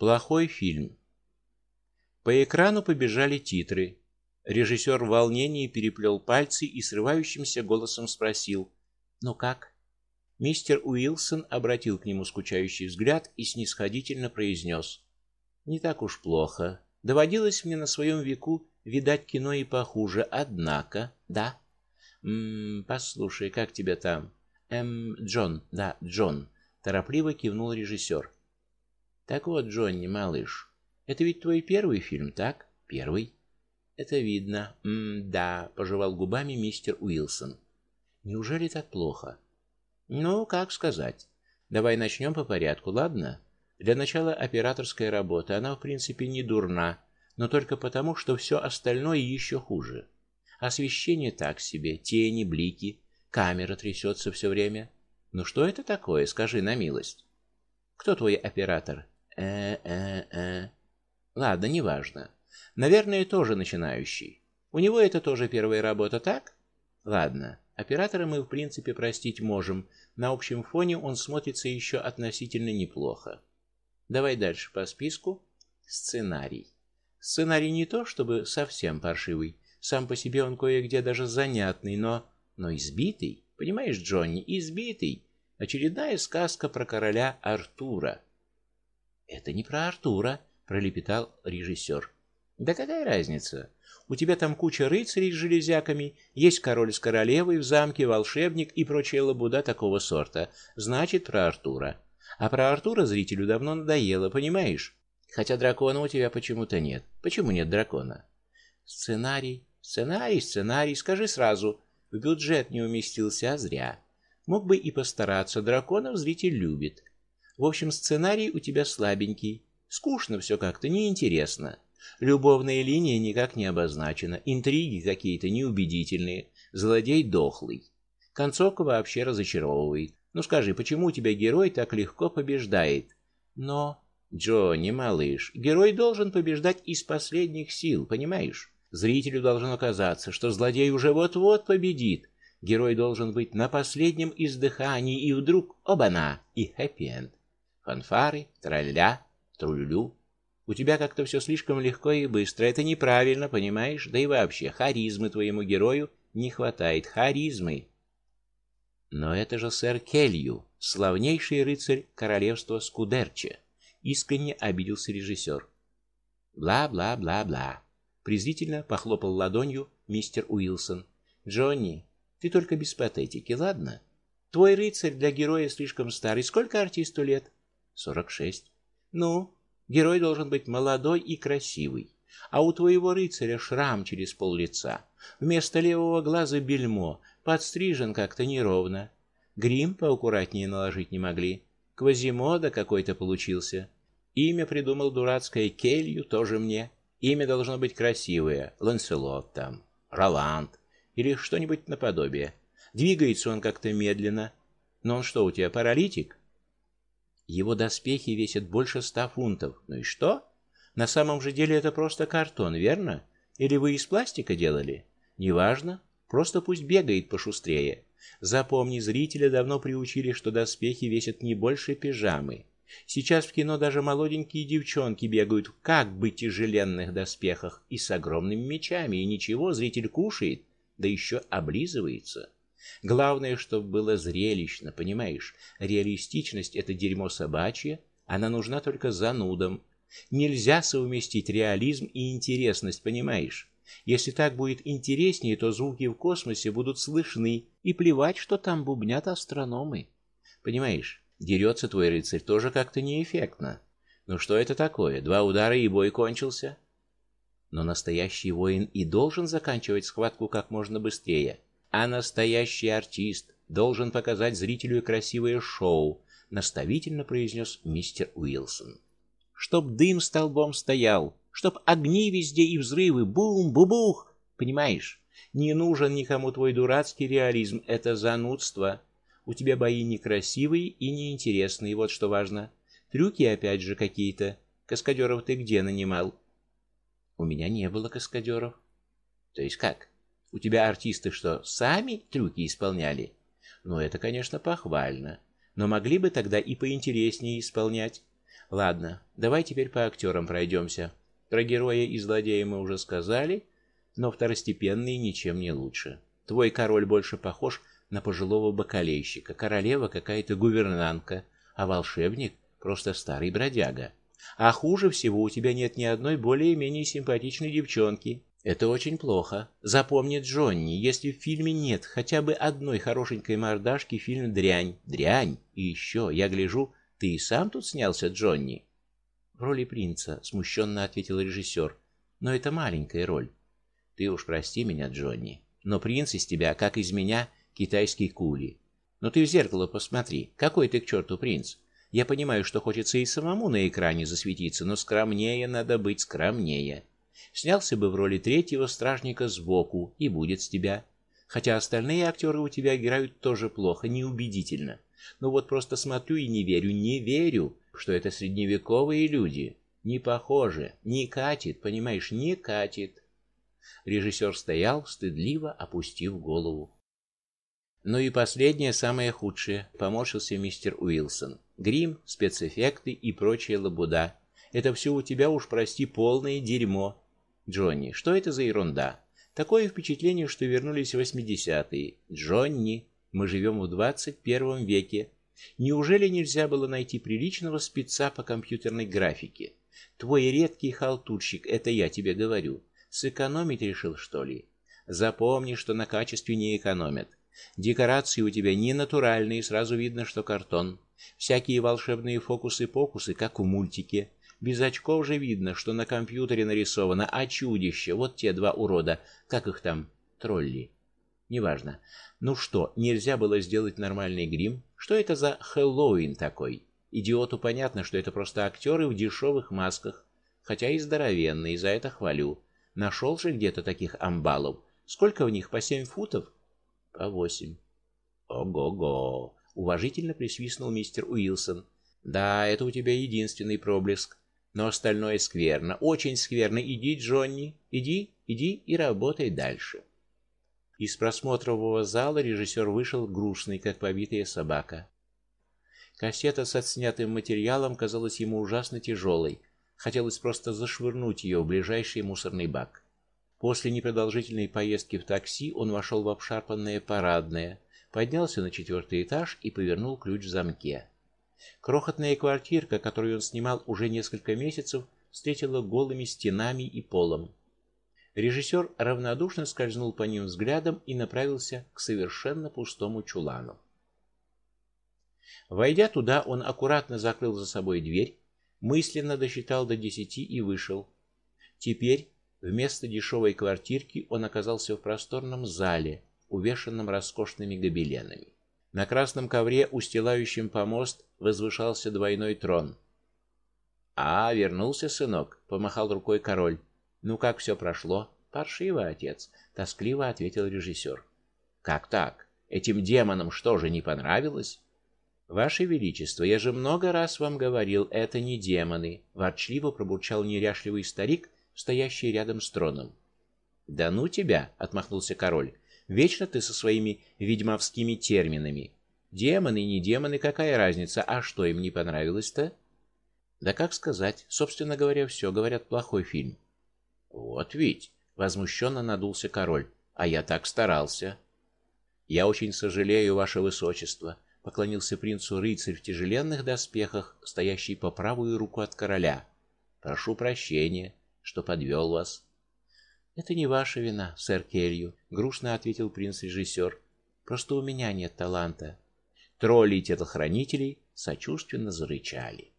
Плохой фильм. По экрану побежали титры. Режиссер в волнении переплел пальцы и срывающимся голосом спросил: "Ну как?" Мистер Уилсон обратил к нему скучающий взгляд и снисходительно произнес: "Не так уж плохо. Доводилось мне на своем веку видать кино и похуже, однако, да. М, послушай, как тебя там? Эм, Джон, да, Джон, торопливо кивнул режиссер. Так вот, Джонни, малыш, это ведь твой первый фильм, так? Первый. Это видно. М, да, пожевал губами мистер Уилсон. Неужели так плохо? Ну, как сказать. Давай начнем по порядку, ладно? Для начала операторская работа, она в принципе не дурна, но только потому, что все остальное еще хуже. Освещение так себе, тени, блики, камера трясется все время. Ну что это такое, скажи на милость. Кто твой оператор? Э-э-э. Ладно, неважно. Наверное, тоже начинающий. У него это тоже первая работа, так? Ладно. Оператора мы, в принципе, простить можем. На общем фоне он смотрится еще относительно неплохо. Давай дальше по списку. Сценарий. Сценарий не то, чтобы совсем паршивый. Сам по себе он кое-где даже занятный, но но избитый. Понимаешь, Джонни, избитый. Очередная сказка про короля Артура. Это не про Артура, пролепетал режиссер. Да какая разница? У тебя там куча рыцарей с железяками, есть король с королевой в замке, волшебник и прочая лабуда такого сорта. Значит, про Артура. А про Артура зрителю давно надоело, понимаешь? Хотя дракона у тебя почему-то нет. Почему нет дракона? Сценарий, сценарий, сценарий, скажи сразу. В бюджет не уместился, зря. Мог бы и постараться, драконов зритель любит. В общем, сценарий у тебя слабенький. Скучно все как-то, неинтересно. Любовная линия никак не обозначена, интриги какие-то неубедительные, злодей дохлый. Концовка вообще разочаровывает. Ну скажи, почему у тебя герой так легко побеждает? Но, Джонни, малыш, герой должен побеждать из последних сил, понимаешь? Зрителю должно казаться, что злодей уже вот-вот победит. Герой должен быть на последнем издыхании, и вдруг оба-на, и хэппи-энд. Фанфары, тролля, трулю. У тебя как-то все слишком легко и быстро. Это неправильно, понимаешь? Да и вообще, харизмы твоему герою не хватает харизмы. Но это же сэр Келью, славнейший рыцарь королевства Скудерче. Искренне обиделся режиссер. Бла-бла-бла-бла. Презрительно похлопал ладонью мистер Уилсон. Джонни, ты только без патетики, ладно? Твой рыцарь для героя слишком старый. Сколько артисту лет? Сорок шесть. Ну, герой должен быть молодой и красивый. А у твоего рыцаря шрам через пол лица. Вместо левого глаза бельмо, подстрижен как-то неровно. Грим поаккуратнее наложить не могли. Квазимода какой-то получился. Имя придумал дурацкое Келью, тоже мне. Имя должно быть красивое, Ланселот там, Роланд или что-нибудь наподобие. Двигается он как-то медленно. Но он что, у тебя паралитик? Его доспехи весят больше ста фунтов. Ну и что? На самом же деле это просто картон, верно? Или вы из пластика делали? Неважно, просто пусть бегает пошустрее. Запомни, зрителя давно приучили, что доспехи весят не больше пижамы. Сейчас в кино даже молоденькие девчонки бегают в как бы тяжеленных доспехах и с огромными мечами, и ничего, зритель кушает, да еще облизывается. Главное, чтобы было зрелищно, понимаешь? Реалистичность это дерьмо собачье, она нужна только занудам. Нельзя совместить реализм и интересность, понимаешь? Если так будет интереснее, то звуки в космосе будут слышны, и плевать, что там бубнят астрономы. Понимаешь? Дерется твой рыцарь тоже как-то неэффектно. Ну что это такое? Два удара и бой кончился. Но настоящий воин и должен заканчивать схватку как можно быстрее. А настоящий артист должен показать зрителю красивое шоу, наставительно произнес мистер Уилсон. Чтоб дым столбом стоял, чтоб огни везде и взрывы, бум-бубух, понимаешь? Не нужен никому твой дурацкий реализм, это занудство. У тебя бои некрасивые и неинтересные, вот что важно. Трюки опять же какие-то. Каскадеров ты где нанимал? У меня не было каскадеров. То есть как? У тебя артисты что, сами трюки исполняли? Ну это, конечно, похвально, но могли бы тогда и поинтереснее исполнять. Ладно, давай теперь по актерам пройдемся. Про героя и злодея мы уже сказали, но второстепенные ничем не лучше. Твой король больше похож на пожилого бакалейщика, королева какая-то гувернантка, а волшебник просто старый бродяга. А хуже всего у тебя нет ни одной более-менее симпатичной девчонки. Это очень плохо. Запомни, Джонни, если в фильме нет хотя бы одной хорошенькой мордашки, фильм дрянь. Дрянь. И еще, я гляжу, ты и сам тут снялся, Джонни. В роли принца, смущенно ответил режиссер. Но это маленькая роль. Ты уж прости меня, Джонни, но принц из тебя, как из меня, китайский кули. Но ты в зеркало посмотри, какой ты к черту принц. Я понимаю, что хочется и самому на экране засветиться, но скромнее надо быть, скромнее. Снялся бы в роли третьего стражника сбоку, и будет с тебя. Хотя остальные актеры у тебя играют тоже плохо, неубедительно. Но вот просто смотрю и не верю, не верю, что это средневековые люди. Не похоже, не катит, понимаешь, не катит. Режиссер стоял, стыдливо опустив голову. Ну и последнее, самое худшее, поморщился мистер Уилсон. Грим, спецэффекты и прочая лабуда. Это все у тебя уж, прости, полное дерьмо. Джонни, что это за ерунда? Такое впечатление, что вернулись восьмидесятые. Джонни, мы живем в двадцать первом веке. Неужели нельзя было найти приличного спеца по компьютерной графике? Твой редкий халтурщик, это я тебе говорю. Сэкономить решил, что ли? Запомни, что на качестве не экономят. Декорации у тебя не натуральные, сразу видно, что картон. Всякие волшебные фокусы-покусы, как в мультике. Без очков же видно, что на компьютере нарисовано, а чудище, вот те два урода, как их там, тролли. Неважно. Ну что, нельзя было сделать нормальный грим? Что это за Хэллоуин такой? Идиоту понятно, что это просто актеры в дешевых масках, хотя и здоровенные, за это хвалю. Нашел же где-то таких амбалов. Сколько в них по семь футов? По восемь. Ого-го, уважительно присвистнул мистер Уилсон. Да, это у тебя единственный проблеск, но остальное скверно, очень скверно. Иди, Джонни, иди, иди и работай дальше. Из просмотрового зала режиссер вышел грустный, как побитая собака. Кассета с отснятым материалом казалась ему ужасно тяжелой. Хотелось просто зашвырнуть ее в ближайший мусорный бак. После непродолжительной поездки в такси он вошел в обшарпанное парадное, поднялся на четвертый этаж и повернул ключ в замке. Крохотная квартирка, которую он снимал уже несколько месяцев, встретила голыми стенами и полом. Режиссер равнодушно скользнул по ним взглядом и направился к совершенно пустому чулану. Войдя туда, он аккуратно закрыл за собой дверь мысленно досчитал до десяти и вышел. Теперь вместо дешевой квартирки он оказался в просторном зале, увешанном роскошными гобеленами. На красном ковре, устилающем помост, возвышался двойной трон. А, вернулся сынок, помахал рукой король. Ну как все прошло? Паршиво, отец, тоскливо ответил режиссер. Как так? Этим демонам что же не понравилось? Ваше величество, я же много раз вам говорил, это не демоны, ворчливо пробурчал неряшливый старик, стоящий рядом с троном. Да ну тебя, отмахнулся король. Вечно ты со своими ведьмовскими терминами. Демоны, не демоны, какая разница? А что им не понравилось-то? Да как сказать? Собственно говоря, все говорят плохой фильм. Вот ведь, возмущенно надулся король. А я так старался. Я очень сожалею, ваше высочество поклонился принцу рыцарь в тяжеленных доспехах, стоящий по правую руку от короля. Прошу прощения, что подвел вас. Это не ваша вина, сэр Келью, грустно ответил принц-режиссер. Просто у меня нет таланта. Тролли и телохранители сочувственно зарычали.